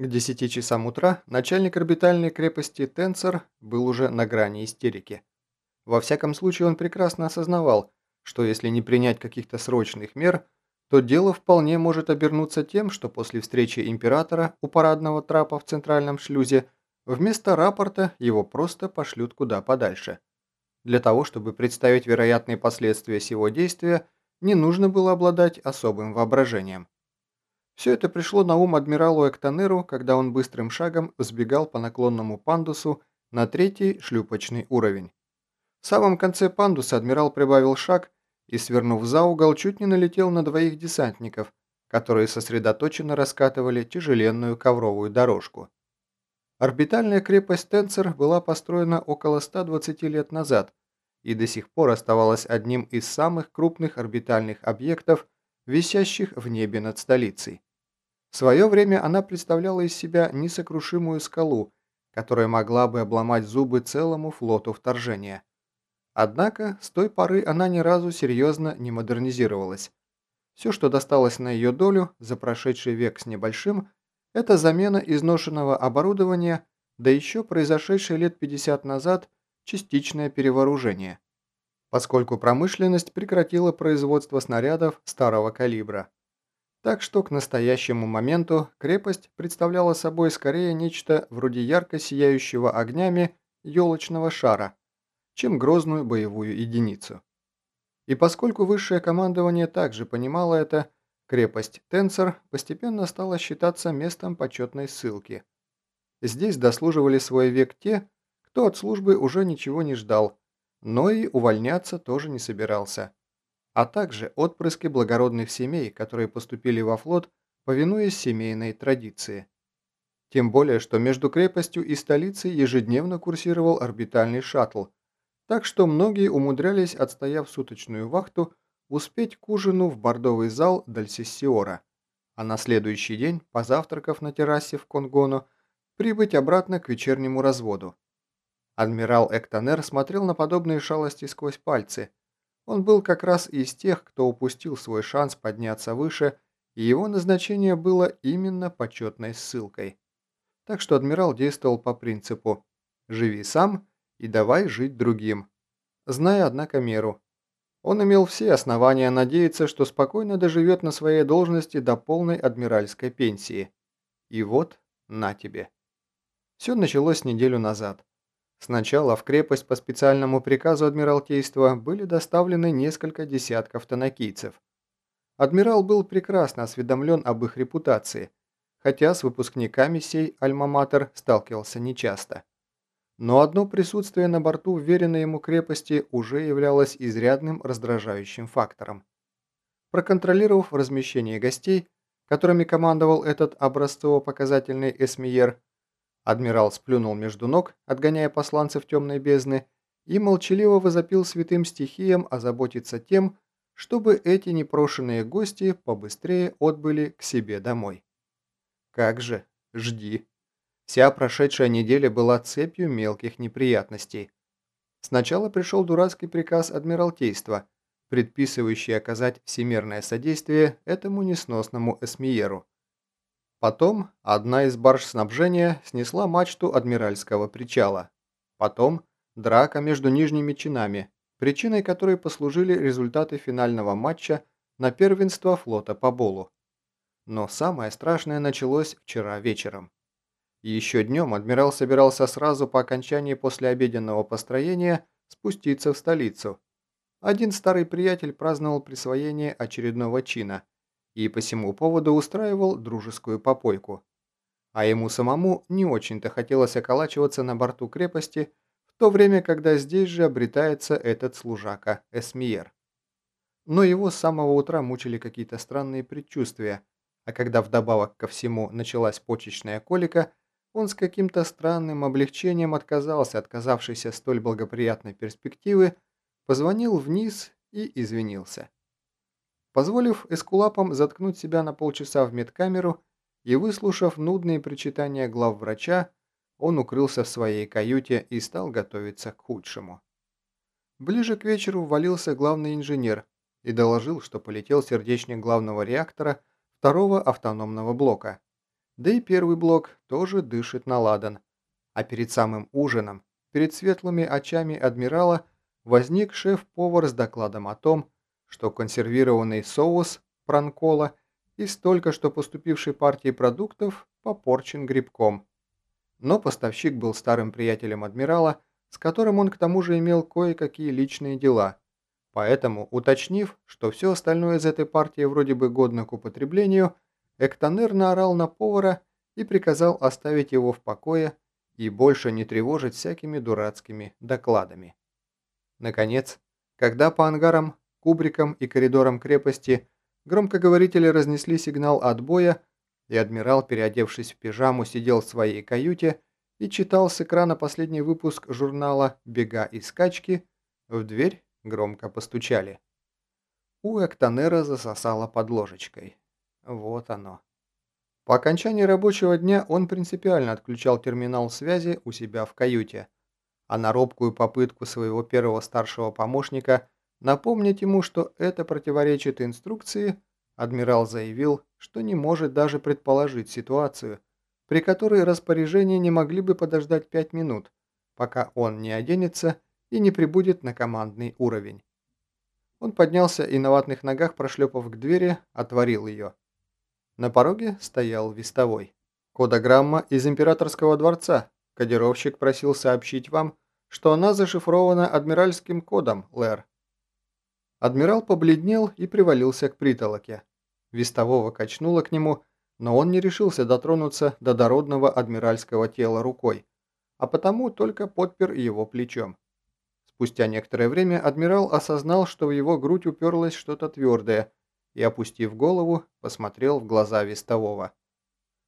К 10 часам утра начальник орбитальной крепости Тенцер был уже на грани истерики. Во всяком случае он прекрасно осознавал, что если не принять каких-то срочных мер, то дело вполне может обернуться тем, что после встречи императора у парадного трапа в центральном шлюзе вместо рапорта его просто пошлют куда подальше. Для того, чтобы представить вероятные последствия сего действия, не нужно было обладать особым воображением. Все это пришло на ум адмиралу Эктонеру, когда он быстрым шагом сбегал по наклонному пандусу на третий шлюпочный уровень. В самом конце пандуса адмирал прибавил шаг и, свернув за угол, чуть не налетел на двоих десантников, которые сосредоточенно раскатывали тяжеленную ковровую дорожку. Орбитальная крепость Тенцер была построена около 120 лет назад и до сих пор оставалась одним из самых крупных орбитальных объектов, висящих в небе над столицей. В свое время она представляла из себя несокрушимую скалу, которая могла бы обломать зубы целому флоту вторжения. Однако с той поры она ни разу серьезно не модернизировалась. Все, что досталось на ее долю за прошедший век с небольшим, это замена изношенного оборудования, да еще произошедшее лет 50 назад частичное перевооружение, поскольку промышленность прекратила производство снарядов старого калибра. Так что к настоящему моменту крепость представляла собой скорее нечто вроде ярко сияющего огнями елочного шара, чем грозную боевую единицу. И поскольку высшее командование также понимало это, крепость Тенцер постепенно стала считаться местом почетной ссылки. Здесь дослуживали свой век те, кто от службы уже ничего не ждал, но и увольняться тоже не собирался а также отпрыски благородных семей, которые поступили во флот, повинуясь семейной традиции. Тем более, что между крепостью и столицей ежедневно курсировал орбитальный шаттл, так что многие умудрялись, отстояв суточную вахту, успеть к ужину в бордовый зал Дальсиссиора, а на следующий день, позавтракав на террасе в Конгоно, прибыть обратно к вечернему разводу. Адмирал Эктонер смотрел на подобные шалости сквозь пальцы – он был как раз из тех, кто упустил свой шанс подняться выше, и его назначение было именно почетной ссылкой. Так что адмирал действовал по принципу «живи сам и давай жить другим», зная, однако, меру. Он имел все основания надеяться, что спокойно доживет на своей должности до полной адмиральской пенсии. И вот, на тебе. Все началось неделю назад. Сначала в крепость по специальному приказу Адмиралтейства были доставлены несколько десятков танакийцев. Адмирал был прекрасно осведомлен об их репутации, хотя с выпускниками сей альма-матер сталкивался нечасто. Но одно присутствие на борту вверенной ему крепости уже являлось изрядным раздражающим фактором. Проконтролировав размещение гостей, которыми командовал этот образцово-показательный эсмиер, Адмирал сплюнул между ног, отгоняя посланцев темной бездны, и молчаливо возопил святым стихиям озаботиться тем, чтобы эти непрошенные гости побыстрее отбыли к себе домой. Как же, жди. Вся прошедшая неделя была цепью мелких неприятностей. Сначала пришел дурацкий приказ Адмиралтейства, предписывающий оказать всемирное содействие этому несносному эсмиеру. Потом одна из барж снабжения снесла мачту адмиральского причала. Потом драка между нижними чинами, причиной которой послужили результаты финального матча на первенство флота по Болу. Но самое страшное началось вчера вечером. Еще днем адмирал собирался сразу по окончании послеобеденного построения спуститься в столицу. Один старый приятель праздновал присвоение очередного чина – и по всему поводу устраивал дружескую попойку. А ему самому не очень-то хотелось околачиваться на борту крепости в то время, когда здесь же обретается этот служака Эсмиер. Но его с самого утра мучили какие-то странные предчувствия, а когда вдобавок ко всему началась почечная колика, он с каким-то странным облегчением отказался, отказавшийся столь благоприятной перспективы, позвонил вниз и извинился. Позволив эскулапам заткнуть себя на полчаса в медкамеру и выслушав нудные причитания главврача, он укрылся в своей каюте и стал готовиться к худшему. Ближе к вечеру ввалился главный инженер и доложил, что полетел сердечник главного реактора второго автономного блока. Да и первый блок тоже дышит на ладан. А перед самым ужином, перед светлыми очами адмирала, возник шеф-повар с докладом о том, что консервированный соус пранкола из только что поступившей партии продуктов попорчен грибком. Но поставщик был старым приятелем адмирала, с которым он к тому же имел кое-какие личные дела. Поэтому, уточнив, что все остальное из этой партии вроде бы годно к употреблению, Эктонер наорал на повара и приказал оставить его в покое и больше не тревожить всякими дурацкими докладами. Наконец, когда по ангарам, кубрикам и коридорам крепости громкоговорители разнесли сигнал отбоя, и адмирал, переодевшись в пижаму, сидел в своей каюте и читал с экрана последний выпуск журнала «Бега и скачки», в дверь громко постучали. У Эктонера засосало под ложечкой. Вот оно. По окончании рабочего дня он принципиально отключал терминал связи у себя в каюте, а на робкую попытку своего первого старшего помощника напомнить ему, что это противоречит инструкции, адмирал заявил, что не может даже предположить ситуацию, при которой распоряжения не могли бы подождать пять минут, пока он не оденется и не прибудет на командный уровень. Он поднялся и на ватных ногах, прошлепав к двери, отворил ее. На пороге стоял вестовой. «Кодограмма из императорского дворца. Кодировщик просил сообщить вам, что она зашифрована адмиральским кодом, Лэр». Адмирал побледнел и привалился к притолоке. Вестового качнуло к нему, но он не решился дотронуться до дородного адмиральского тела рукой, а потому только подпер его плечом. Спустя некоторое время адмирал осознал, что в его грудь уперлось что-то твердое, и, опустив голову, посмотрел в глаза вестового.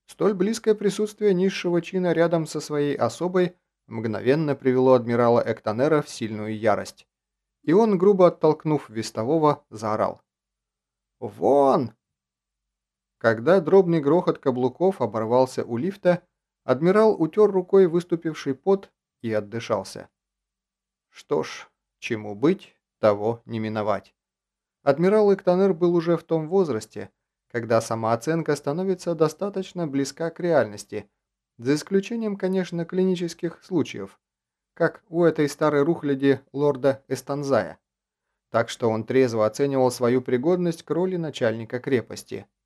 Столь близкое присутствие низшего чина рядом со своей особой мгновенно привело адмирала Эктонера в сильную ярость. И он, грубо оттолкнув вестового, заорал. «Вон!» Когда дробный грохот каблуков оборвался у лифта, адмирал утер рукой выступивший пот и отдышался. Что ж, чему быть, того не миновать. Адмирал Эктонер был уже в том возрасте, когда самооценка становится достаточно близка к реальности, за исключением, конечно, клинических случаев, как у этой старой рухляди лорда Эстанзая. Так что он трезво оценивал свою пригодность к роли начальника крепости –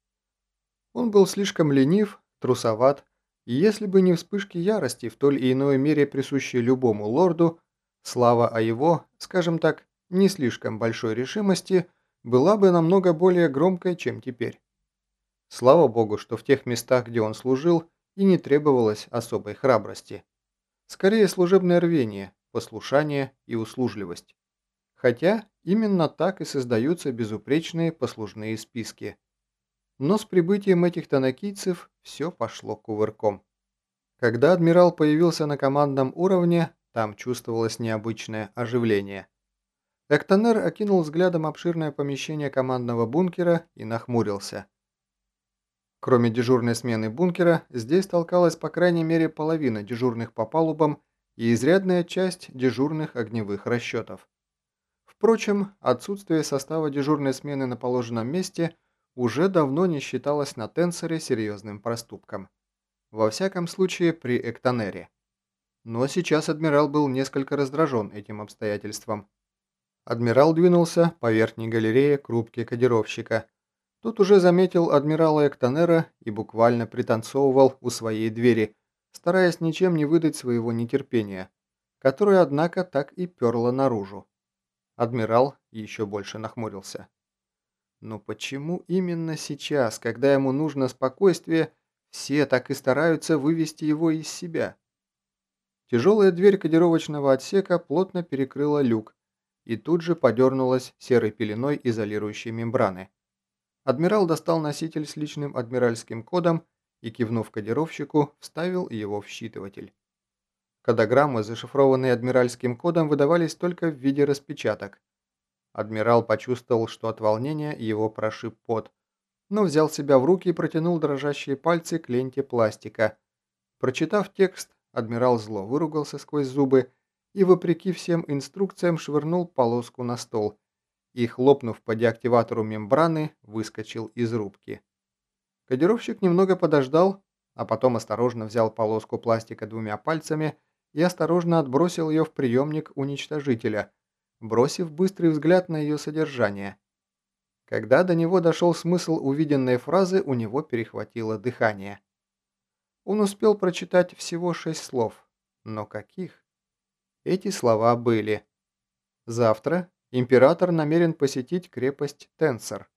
он был слишком ленив, трусоват, и если бы не вспышки ярости в той или иной мере присущие любому лорду, слава о его, скажем так, не слишком большой решимости была бы намного более громкой, чем теперь. Слава богу, что в тех местах, где он служил, и не требовалось особой храбрости. Скорее служебное рвение, послушание и услужливость. Хотя именно так и создаются безупречные послужные списки. Но с прибытием этих танакийцев все пошло кувырком. Когда адмирал появился на командном уровне, там чувствовалось необычное оживление. Эктонер окинул взглядом обширное помещение командного бункера и нахмурился. Кроме дежурной смены бункера, здесь толкалась по крайней мере половина дежурных по палубам и изрядная часть дежурных огневых расчетов. Впрочем, отсутствие состава дежурной смены на положенном месте – уже давно не считалось на Тенсоре серьезным проступком. Во всяком случае, при Эктонере. Но сейчас адмирал был несколько раздражен этим обстоятельством. Адмирал двинулся по верхней галерее к рубке кодировщика. Тут уже заметил адмирала Эктонера и буквально пританцовывал у своей двери, стараясь ничем не выдать своего нетерпения, которое, однако, так и перло наружу. Адмирал еще больше нахмурился. Но почему именно сейчас, когда ему нужно спокойствие, все так и стараются вывести его из себя? Тяжелая дверь кодировочного отсека плотно перекрыла люк и тут же подернулась серой пеленой изолирующей мембраны. Адмирал достал носитель с личным адмиральским кодом и, кивнув кодировщику, вставил его в считыватель. Кодограммы, зашифрованные адмиральским кодом, выдавались только в виде распечаток, Адмирал почувствовал, что от волнения его прошиб пот, но взял себя в руки и протянул дрожащие пальцы к ленте пластика. Прочитав текст, адмирал зло выругался сквозь зубы и, вопреки всем инструкциям, швырнул полоску на стол и, хлопнув по деактиватору мембраны, выскочил из рубки. Кодировщик немного подождал, а потом осторожно взял полоску пластика двумя пальцами и осторожно отбросил ее в приемник уничтожителя, бросив быстрый взгляд на ее содержание. Когда до него дошел смысл увиденной фразы, у него перехватило дыхание. Он успел прочитать всего шесть слов. Но каких? Эти слова были. Завтра император намерен посетить крепость Тенсор.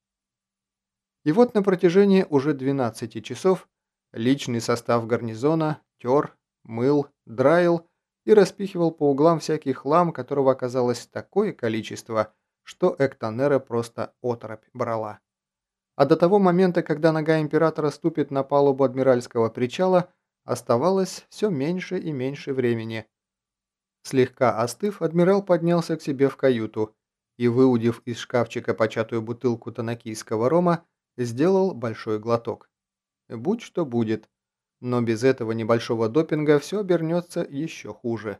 И вот на протяжении уже 12 часов личный состав гарнизона тер, мыл, драил и распихивал по углам всякий хлам, которого оказалось такое количество, что Эктонера просто оторопь брала. А до того момента, когда нога императора ступит на палубу адмиральского причала, оставалось все меньше и меньше времени. Слегка остыв, адмирал поднялся к себе в каюту и, выудив из шкафчика початую бутылку танакийского рома, сделал большой глоток. Будь что будет, но без этого небольшого допинга все обернется еще хуже.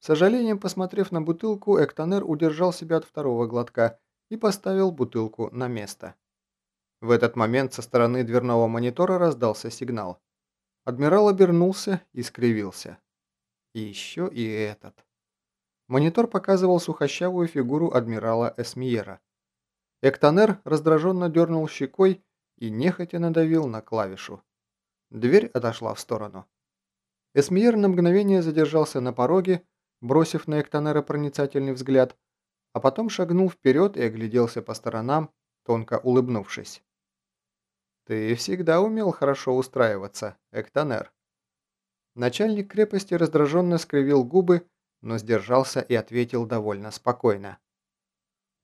С сожалением, посмотрев на бутылку, Эктонер удержал себя от второго глотка и поставил бутылку на место. В этот момент со стороны дверного монитора раздался сигнал. Адмирал обернулся и скривился. Еще и этот. Монитор показывал сухощавую фигуру адмирала Эсмиера. Эктонер раздраженно дернул щекой и нехотя надавил на клавишу. Дверь отошла в сторону. Эсмиер на мгновение задержался на пороге, бросив на Эктонера проницательный взгляд, а потом шагнул вперед и огляделся по сторонам, тонко улыбнувшись. «Ты всегда умел хорошо устраиваться, Эктонер». Начальник крепости раздраженно скривил губы, но сдержался и ответил довольно спокойно.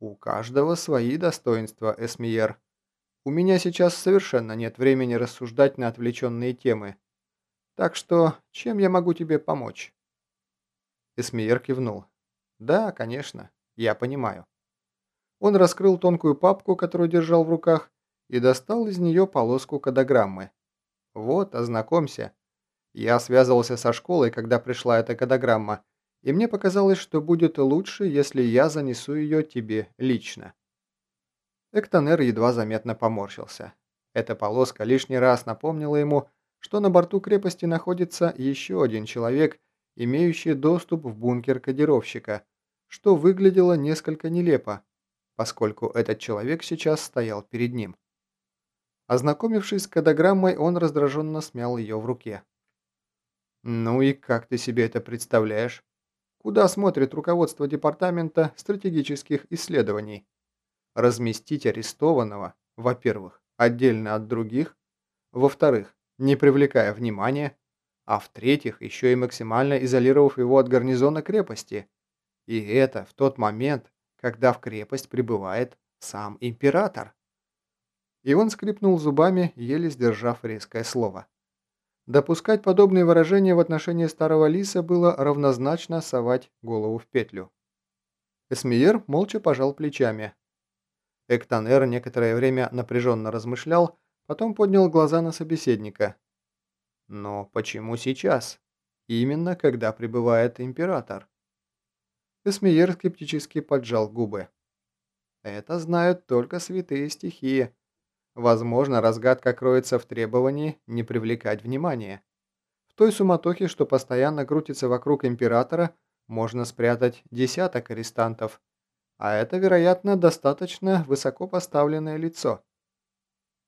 «У каждого свои достоинства, Эсмиер. У меня сейчас совершенно нет времени рассуждать на отвлеченные темы. Так что, чем я могу тебе помочь?» Эсмиер кивнул. «Да, конечно, я понимаю». Он раскрыл тонкую папку, которую держал в руках, и достал из нее полоску кодограммы. «Вот, ознакомься. Я связывался со школой, когда пришла эта кодограмма, и мне показалось, что будет лучше, если я занесу ее тебе лично». Эктонер едва заметно поморщился. Эта полоска лишний раз напомнила ему, что на борту крепости находится еще один человек, имеющий доступ в бункер кодировщика, что выглядело несколько нелепо, поскольку этот человек сейчас стоял перед ним. Ознакомившись с кодограммой, он раздраженно смял ее в руке. «Ну и как ты себе это представляешь?» Куда смотрит руководство Департамента стратегических исследований? Разместить арестованного, во-первых, отдельно от других, во-вторых, не привлекая внимания, а в-третьих, еще и максимально изолировав его от гарнизона крепости. И это в тот момент, когда в крепость прибывает сам император. И он скрипнул зубами, еле сдержав резкое слово. Допускать подобные выражения в отношении старого лиса было равнозначно совать голову в петлю. Эсмиер молча пожал плечами. Эктонер некоторое время напряженно размышлял, потом поднял глаза на собеседника. Но почему сейчас? Именно когда прибывает император? Эсмиер скептически поджал губы. Это знают только святые стихии. Возможно, разгадка кроется в требовании не привлекать внимания. В той суматохе, что постоянно крутится вокруг императора, можно спрятать десяток арестантов, а это, вероятно, достаточно высоко поставленное лицо.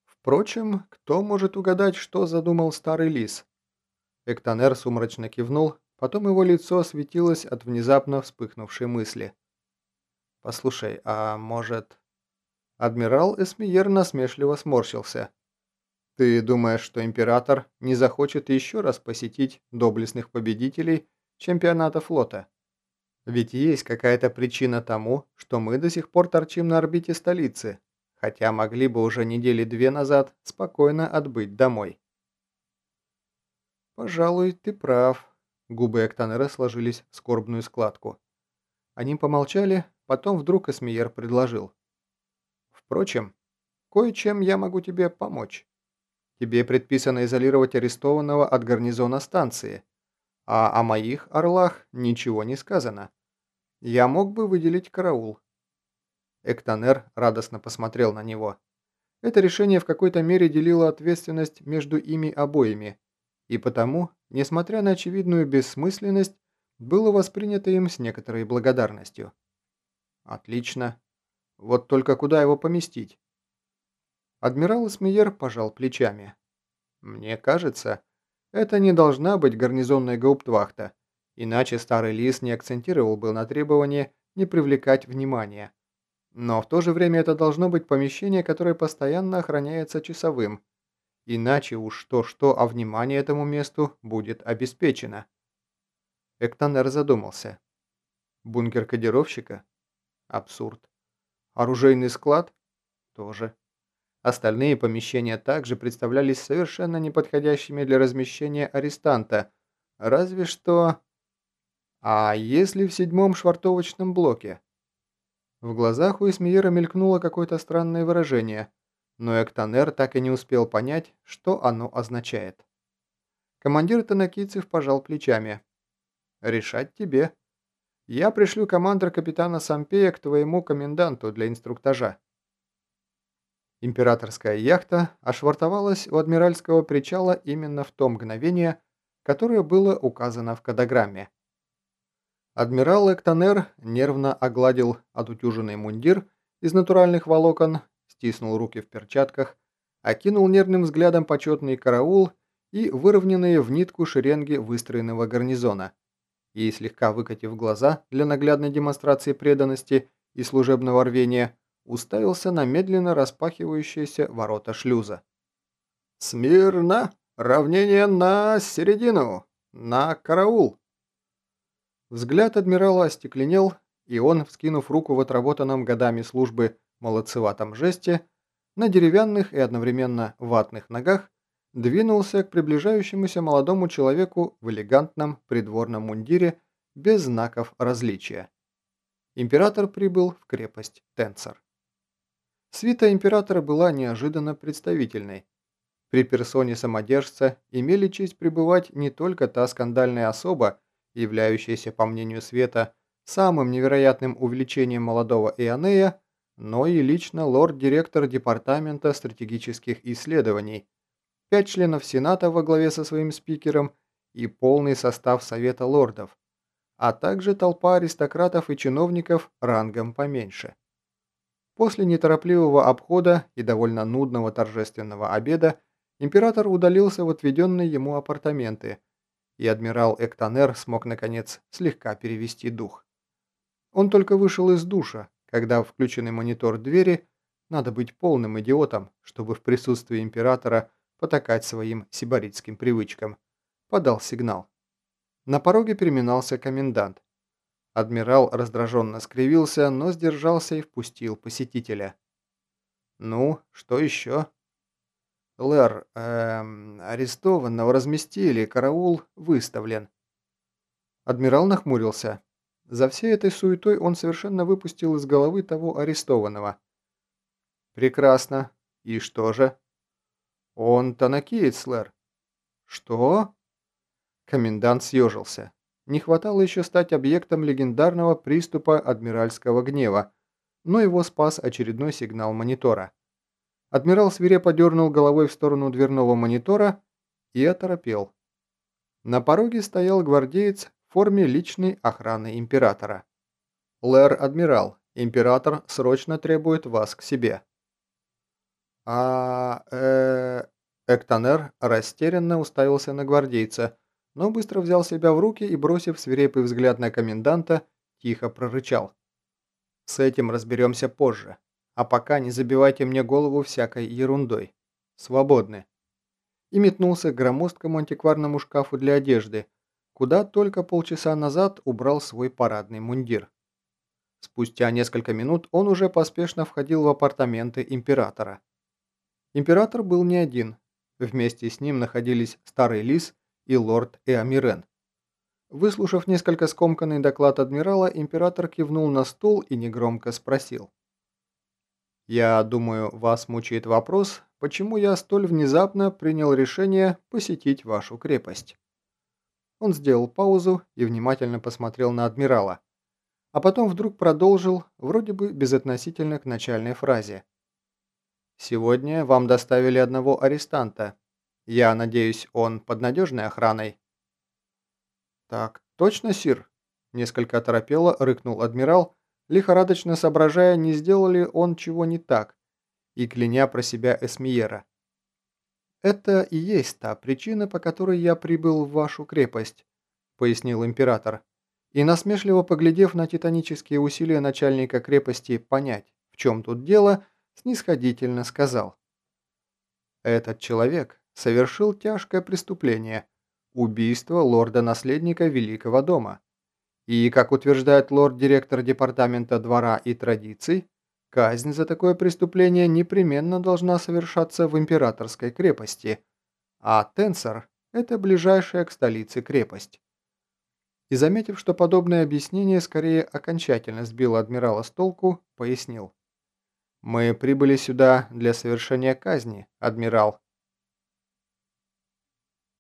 Впрочем, кто может угадать, что задумал старый лис? Эктонер сумрачно кивнул, потом его лицо осветилось от внезапно вспыхнувшей мысли. «Послушай, а может...» Адмирал Эсмиер насмешливо сморщился. «Ты думаешь, что император не захочет еще раз посетить доблестных победителей чемпионата флота? Ведь есть какая-то причина тому, что мы до сих пор торчим на орбите столицы, хотя могли бы уже недели две назад спокойно отбыть домой». «Пожалуй, ты прав», — губы Эктонера сложились в скорбную складку. Они помолчали, потом вдруг Эсмиер предложил. Впрочем, кое-чем я могу тебе помочь. Тебе предписано изолировать арестованного от гарнизона станции, а о моих орлах ничего не сказано. Я мог бы выделить караул». Эктонер радостно посмотрел на него. Это решение в какой-то мере делило ответственность между ими обоими, и потому, несмотря на очевидную бессмысленность, было воспринято им с некоторой благодарностью. Отлично. Вот только куда его поместить? Адмирал Смиер пожал плечами. Мне кажется, это не должна быть гарнизонная гауптвахта, иначе старый лис не акцентировал бы на требовании не привлекать внимания. Но в то же время это должно быть помещение, которое постоянно охраняется часовым, иначе уж что-что, а внимание этому месту будет обеспечено. Эктонер задумался. Бункер кодировщика? Абсурд. Оружейный склад? Тоже. Остальные помещения также представлялись совершенно неподходящими для размещения арестанта, разве что... А если в седьмом швартовочном блоке? В глазах у Эсмиера мелькнуло какое-то странное выражение, но Эктонер так и не успел понять, что оно означает. Командир Танакийцев пожал плечами. «Решать тебе. Я пришлю командир капитана Сампея к твоему коменданту для инструктажа». Императорская яхта ошвартовалась у адмиральского причала именно в то мгновение, которое было указано в кадограмме. Адмирал Эктонер нервно огладил отутюженный мундир из натуральных волокон, стиснул руки в перчатках, окинул нервным взглядом почетный караул и выровненные в нитку шеренги выстроенного гарнизона, и, слегка выкатив глаза для наглядной демонстрации преданности и служебного рвения, уставился на медленно распахивающиеся ворота шлюза. «Смирно! Равнение на середину! На караул!» Взгляд адмирала остекленел, и он, вскинув руку в отработанном годами службы молодцеватом жесте, на деревянных и одновременно ватных ногах двинулся к приближающемуся молодому человеку в элегантном придворном мундире без знаков различия. Император прибыл в крепость Тенцер. Свита императора была неожиданно представительной. При персоне самодержца имели честь пребывать не только та скандальная особа, являющаяся, по мнению Света, самым невероятным увлечением молодого Ионея, но и лично лорд-директор Департамента стратегических исследований, пять членов Сената во главе со своим спикером и полный состав Совета лордов, а также толпа аристократов и чиновников рангом поменьше. После неторопливого обхода и довольно нудного торжественного обеда император удалился в отведенные ему апартаменты, и адмирал Эктонер смог, наконец, слегка перевести дух. Он только вышел из душа, когда включенный монитор двери надо быть полным идиотом, чтобы в присутствии императора потакать своим сибаритским привычкам, подал сигнал. На пороге переминался комендант. Адмирал раздраженно скривился, но сдержался и впустил посетителя. «Ну, что еще?» «Лэр, эм, арестованного разместили, караул выставлен». Адмирал нахмурился. За всей этой суетой он совершенно выпустил из головы того арестованного. «Прекрасно. И что же?» «Он танакиец, Лэр». «Что?» Комендант съежился. Не хватало еще стать объектом легендарного приступа адмиральского гнева, но его спас очередной сигнал монитора. Адмирал свирепо дернул головой в сторону дверного монитора и оторопел. На пороге стоял гвардеец в форме личной охраны императора. «Лэр, адмирал, император срочно требует вас к себе». «А... э...» Эктонер растерянно уставился на гвардейца, но быстро взял себя в руки и, бросив свирепый взгляд на коменданта, тихо прорычал. «С этим разберемся позже, а пока не забивайте мне голову всякой ерундой. Свободны». И метнулся к громоздкому антикварному шкафу для одежды, куда только полчаса назад убрал свой парадный мундир. Спустя несколько минут он уже поспешно входил в апартаменты императора. Император был не один. Вместе с ним находились старый лис и лорд Эамирен. Выслушав несколько скомканный доклад адмирала, император кивнул на стул и негромко спросил. «Я думаю, вас мучает вопрос, почему я столь внезапно принял решение посетить вашу крепость». Он сделал паузу и внимательно посмотрел на адмирала, а потом вдруг продолжил, вроде бы безотносительно к начальной фразе. Сегодня вам доставили одного арестанта. Я надеюсь, он под надежной охраной?» «Так точно, Сир?» Несколько оторопело рыкнул адмирал, лихорадочно соображая, не сделал ли он чего не так, и кляня про себя Эсмиера. «Это и есть та причина, по которой я прибыл в вашу крепость», — пояснил император, и, насмешливо поглядев на титанические усилия начальника крепости понять, в чем тут дело, снисходительно сказал. «Этот человек совершил тяжкое преступление – убийство лорда-наследника Великого дома. И, как утверждает лорд-директор Департамента двора и традиций, казнь за такое преступление непременно должна совершаться в императорской крепости, а Тенсор – это ближайшая к столице крепость. И заметив, что подобное объяснение скорее окончательно сбило адмирала с толку, пояснил. «Мы прибыли сюда для совершения казни, адмирал,